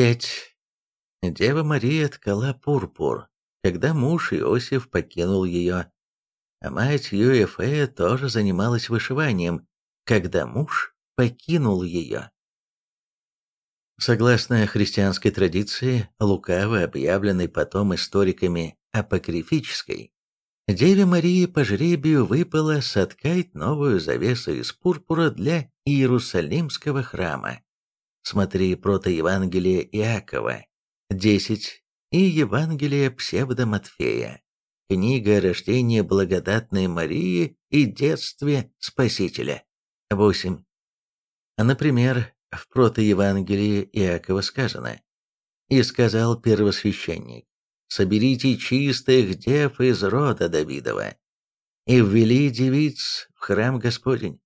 5. Дева Мария ткала пурпур, когда муж Иосиф покинул ее. А мать Юэфея тоже занималась вышиванием, когда муж покинул ее. Согласно христианской традиции, лукаво объявленной потом историками апокрифической, Деве Марии по жребию выпало соткать новую завесу из пурпура для Иерусалимского храма. Смотри протоевангелие Иакова, 10, и Евангелие псевдоматфея, книга о рождении благодатной Марии и детстве Спасителя, 8. Например, в протоевангелии Иакова сказано «И сказал первосвященник, соберите чистых дев из рода Давидова, и ввели девиц в храм Господень,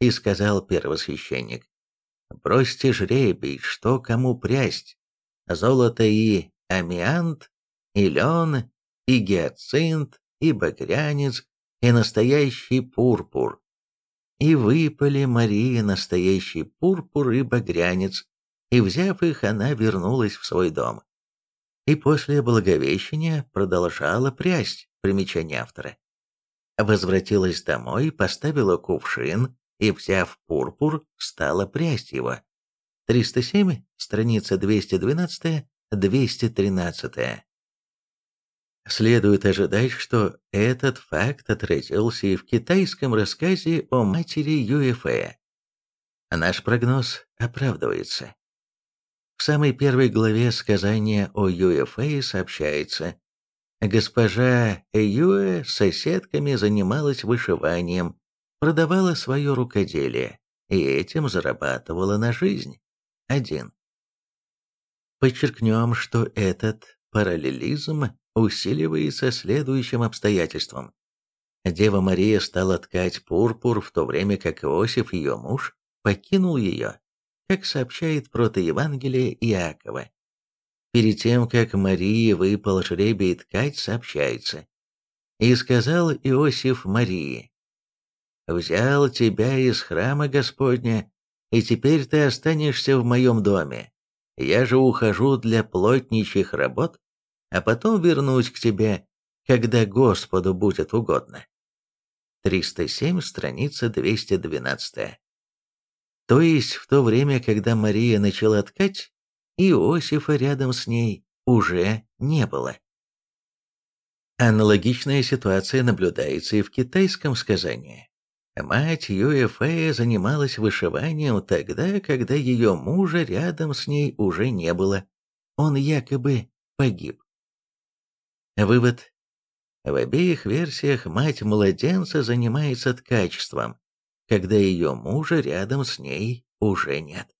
и сказал первосвященник, бросьте жребий, что кому прясть, золото и амиант, и лен, и гиацинт, и багрянец, и настоящий пурпур. И выпали Марии настоящий пурпур и багрянец, и, взяв их, она вернулась в свой дом и после Благовещения продолжала прясть, примечание автора. Возвратилась домой, поставила кувшин и, взяв пурпур, стала прясть его. 307, страница 212-213. Следует ожидать, что этот факт отразился и в китайском рассказе о матери Юэфэя. Наш прогноз оправдывается. В самой первой главе сказания о Юэфэе сообщается, госпожа Юэ с соседками занималась вышиванием, продавала свое рукоделие и этим зарабатывала на жизнь. Один. Подчеркнем, что этот параллелизм усиливается следующим обстоятельством. Дева Мария стала ткать пурпур, в то время как Иосиф, ее муж, покинул ее как сообщает протоевангелие Иакова. Перед тем, как Марии выпал жребий ткать, сообщается. «И сказал Иосиф Марии, «Взял тебя из храма Господня, и теперь ты останешься в моем доме. Я же ухожу для плотничьих работ, а потом вернусь к тебе, когда Господу будет угодно». 307, страница 212. То есть в то время, когда Мария начала ткать, Иосифа рядом с ней уже не было. Аналогичная ситуация наблюдается и в китайском сказании. Мать Юэфэя занималась вышиванием тогда, когда ее мужа рядом с ней уже не было. Он якобы погиб. Вывод. В обеих версиях мать младенца занимается ткачеством, когда ее мужа рядом с ней уже нет.